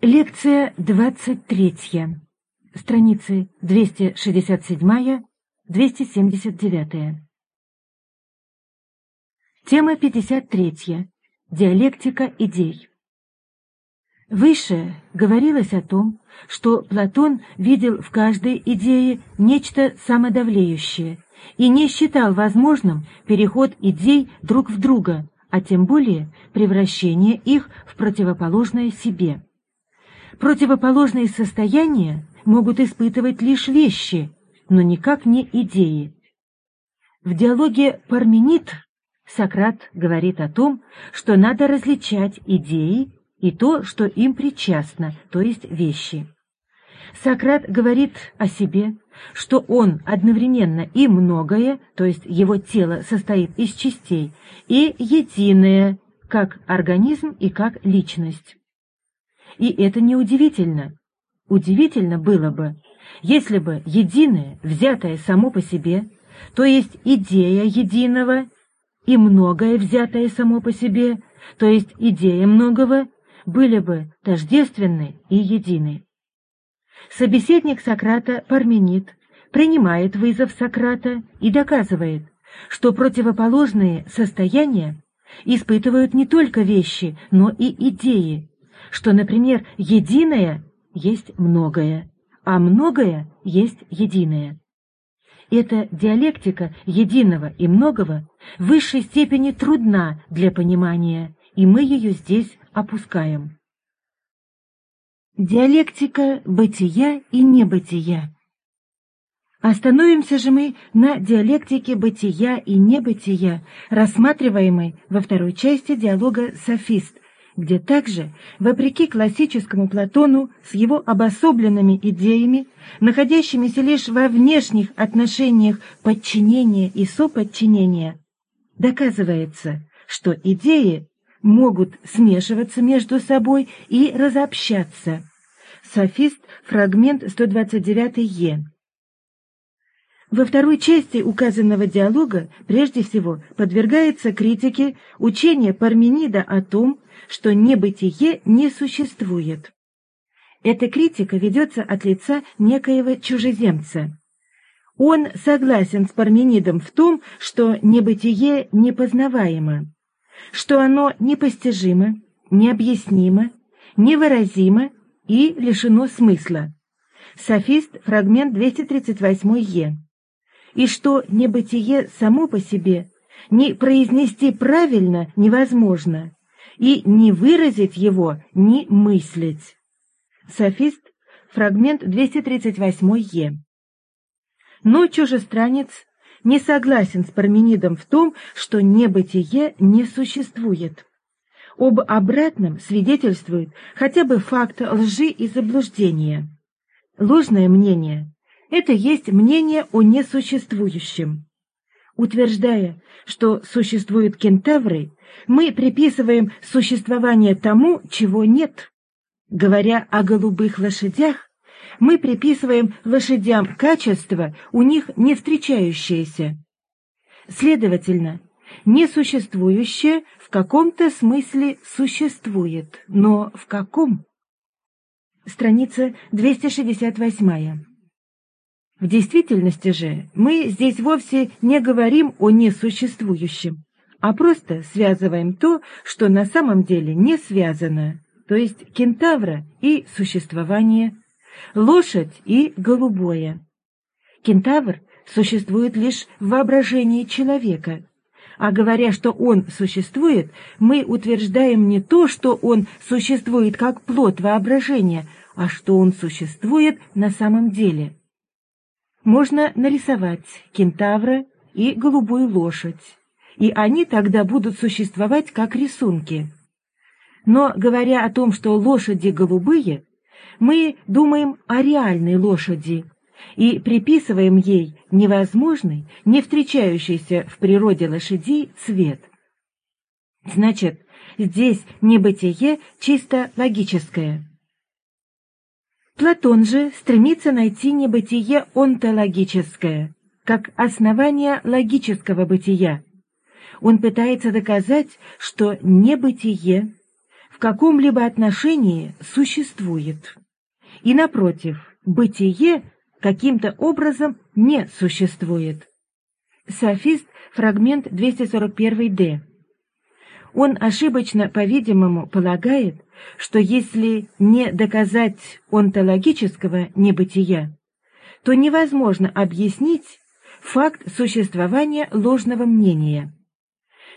Лекция 23. Страницы 267-279. Тема 53. Диалектика идей. Выше говорилось о том, что Платон видел в каждой идее нечто самодавлеющее и не считал возможным переход идей друг в друга, а тем более превращение их в противоположное себе. Противоположные состояния могут испытывать лишь вещи, но никак не идеи. В диалоге «Парменид» Сократ говорит о том, что надо различать идеи и то, что им причастно, то есть вещи. Сократ говорит о себе, что он одновременно и многое, то есть его тело состоит из частей, и единое, как организм и как личность. И это неудивительно. Удивительно было бы, если бы единое, взятое само по себе, то есть идея единого, и многое, взятое само по себе, то есть идея многого, были бы тождественны и едины. Собеседник Сократа Парменид принимает вызов Сократа и доказывает, что противоположные состояния испытывают не только вещи, но и идеи, что, например, единое есть многое, а многое есть единое. Эта диалектика единого и многого в высшей степени трудна для понимания, и мы ее здесь опускаем. Диалектика бытия и небытия. Остановимся же мы на диалектике бытия и небытия, рассматриваемой во второй части диалога «Софист», где также, вопреки классическому Платону с его обособленными идеями, находящимися лишь во внешних отношениях подчинения и соподчинения, доказывается, что идеи могут смешиваться между собой и разобщаться. Софист, фрагмент 129-е. Во второй части указанного диалога прежде всего подвергается критике учение Парменида о том, что небытие не существует. Эта критика ведется от лица некоего чужеземца. Он согласен с Парменидом в том, что небытие непознаваемо, что оно непостижимо, необъяснимо, невыразимо и лишено смысла. Софист, фрагмент 238-е и что небытие само по себе не произнести правильно невозможно, и не выразить его, не мыслить. Софист, фрагмент 238-е. Но чужестранец не согласен с Парменидом в том, что небытие не существует. Об обратном свидетельствует хотя бы факт лжи и заблуждения. Ложное мнение это есть мнение о несуществующем. Утверждая, что существуют кентавры, мы приписываем существование тому, чего нет. Говоря о голубых лошадях, мы приписываем лошадям качества, у них не встречающиеся. Следовательно, несуществующее в каком-то смысле существует, но в каком? Страница 268. В действительности же мы здесь вовсе не говорим о несуществующем, а просто связываем то, что на самом деле не связано, то есть кентавра и существование, лошадь и голубое. Кентавр существует лишь в воображении человека, а говоря, что он существует, мы утверждаем не то, что он существует как плод воображения, а что он существует на самом деле можно нарисовать кентавра и голубую лошадь, и они тогда будут существовать как рисунки. Но, говоря о том, что лошади голубые, мы думаем о реальной лошади и приписываем ей невозможный, не встречающийся в природе лошадей цвет. Значит, здесь небытие чисто логическое. Платон же стремится найти небытие онтологическое, как основание логического бытия. Он пытается доказать, что небытие, в каком-либо отношении существует. И напротив, бытие каким-то образом не существует. Софист, фрагмент 241-д. Он ошибочно, по-видимому, полагает, что если не доказать онтологического небытия, то невозможно объяснить факт существования ложного мнения.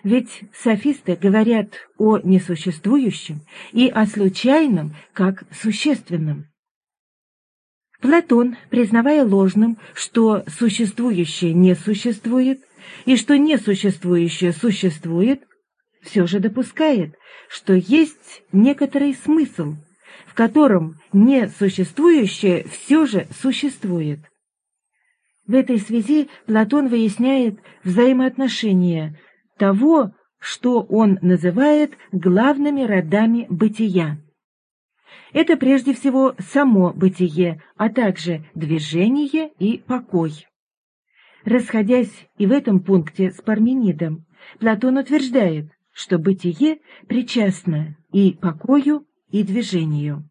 Ведь софисты говорят о несуществующем и о случайном как существенном. Платон, признавая ложным, что существующее не существует, и что несуществующее существует, все же допускает, что есть некоторый смысл, в котором несуществующее все же существует. В этой связи Платон выясняет взаимоотношения того, что он называет главными родами бытия. Это прежде всего само бытие, а также движение и покой. Расходясь и в этом пункте с Парменидом, Платон утверждает, что бытие причастно и покою, и движению.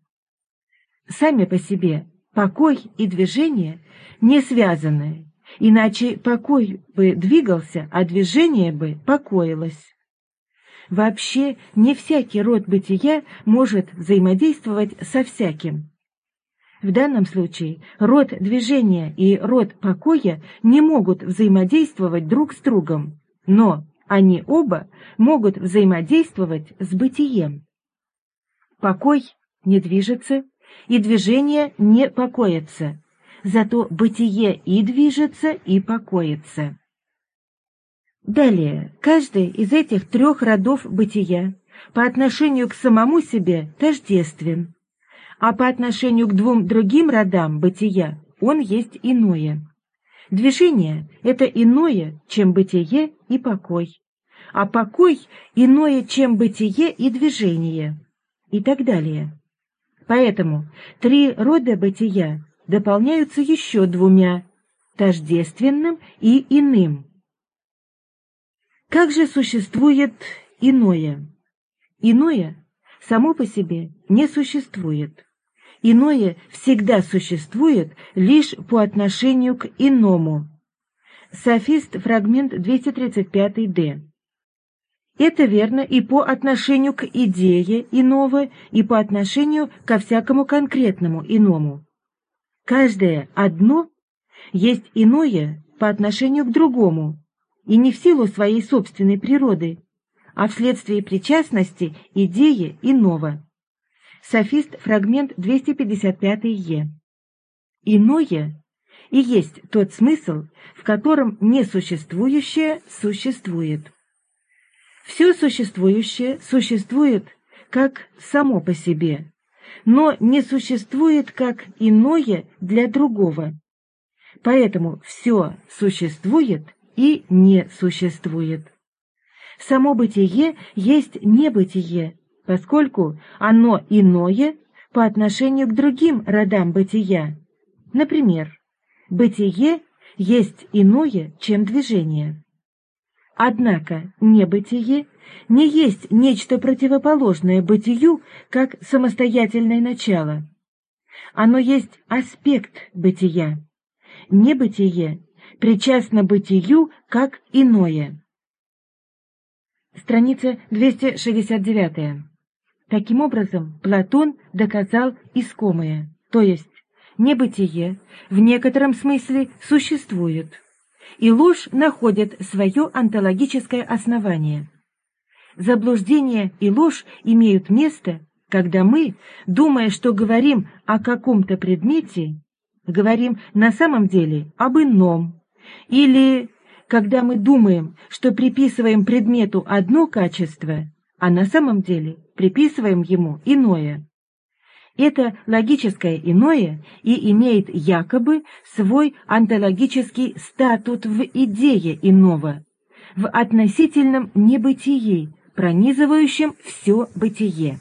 Сами по себе покой и движение не связаны, иначе покой бы двигался, а движение бы покоилось. Вообще не всякий род бытия может взаимодействовать со всяким. В данном случае род движения и род покоя не могут взаимодействовать друг с другом, но они оба могут взаимодействовать с бытием. Покой не движется, и движение не покоится, зато бытие и движется, и покоится. Далее, каждый из этих трех родов бытия по отношению к самому себе тождествен, а по отношению к двум другим родам бытия он есть иное. Движение — это иное, чем бытие и покой, а покой — иное, чем бытие и движение, и так далее. Поэтому три рода бытия дополняются еще двумя — тождественным и иным — как же существует иное? Иное само по себе не существует. Иное всегда существует лишь по отношению к иному. Софист, фрагмент 235-д. Это верно и по отношению к идее иного, и по отношению ко всякому конкретному иному. Каждое одно есть иное по отношению к другому, и не в силу своей собственной природы, а вследствие причастности идеи иного. Софист, фрагмент 255-е. Иное и есть тот смысл, в котором несуществующее существует. Все существующее существует как само по себе, но не существует как иное для другого. Поэтому все существует – и не существует. Само бытие есть небытие, поскольку оно иное по отношению к другим родам бытия. Например, бытие есть иное, чем движение. Однако небытие не есть нечто противоположное бытию как самостоятельное начало. Оно есть аспект бытия. Небытие причастно бытию как иное. Страница 269. Таким образом, Платон доказал искомое, то есть небытие в некотором смысле существует, и ложь находит свое онтологическое основание. Заблуждение и ложь имеют место, когда мы, думая, что говорим о каком-то предмете, говорим на самом деле об ином, или когда мы думаем, что приписываем предмету одно качество, а на самом деле приписываем ему иное. Это логическое иное и имеет якобы свой онтологический статут в идее иного, в относительном небытии, пронизывающем все бытие.